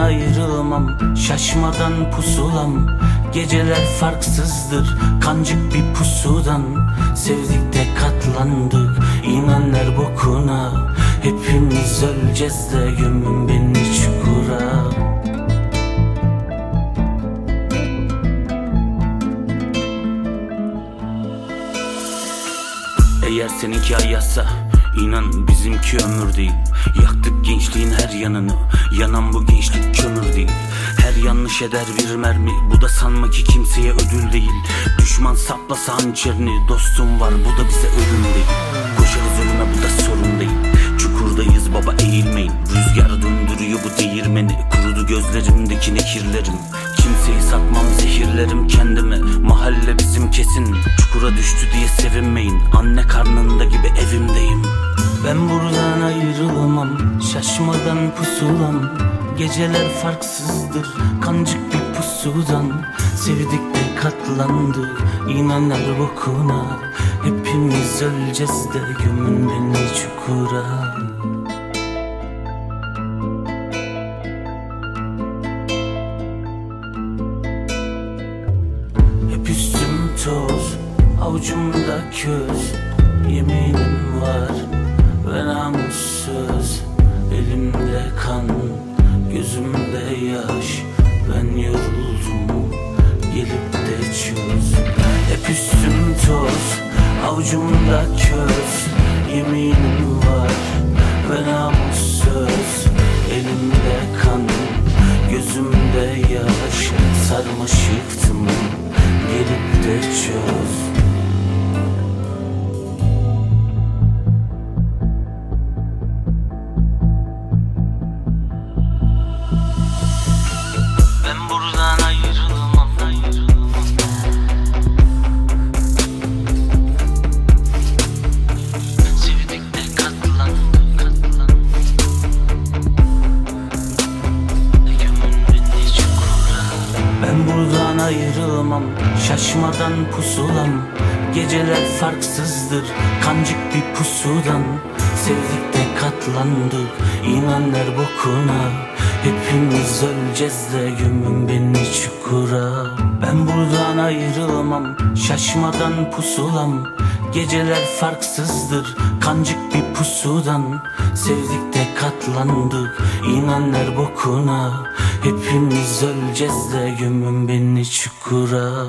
ayrılamam Şaşmadan pusulam. Geceler farksızdır Kancık bir pusudan. Sevdik de katlandık İnanlar bokuna. Hepimiz öleceğiz de Gömün beni çukura. Eğer seninki ay yazsa inan bizimki ömür değil. Yaktık gençliğin her yanını. Yanan bu gençlik kömür değil. Her yanlış eder bir mermi. Bu da sanma ki kimseye ödül değil. Düşman saplasa hançerini. Dostum var bu da bize ölüm değil. Koşarız ölüme bu da sorun değil. Çukurdayız baba eğilmeyin. Rüzgar döndürüyor bu değirmeni. Kurudu gözlerimdeki nekirlerim. Kimseyi satmam zehirlerim kendime. Mahalle bizim kesin Çukura düştü diye sevinmeyin. Anne karnında gibi evimdeyim. Ben buradan ayrılamam Şaşmadan pusulam. Geceler farksızdır Kancık bir pusudan. Sevdik de katlandık İnanlar bokuna. Hepimiz öleceğiz de Gömün beni çukura avucumda köz Yeminim var ve namussuz. Elimde kan, gözümde yaş. Ben yoruldum, gelip de çöz. Hep üstüm toz, avucumda köz Yeminim var Ben buradan ayrılamam, şaşmadan pusulam. Geceler farksızdır, kancık bir pusudan. Sevdik de katlandık, inanlar bokuna. Hepimiz öleceğiz de gömün beni çukura. Ben buradan ayrılamam, şaşmadan pusulam. Geceler farksızdır, kancık bir pusudan. Sevdik de katlandık, inanlar bokuna. Hepimiz öleceğiz de gömün beni çukura.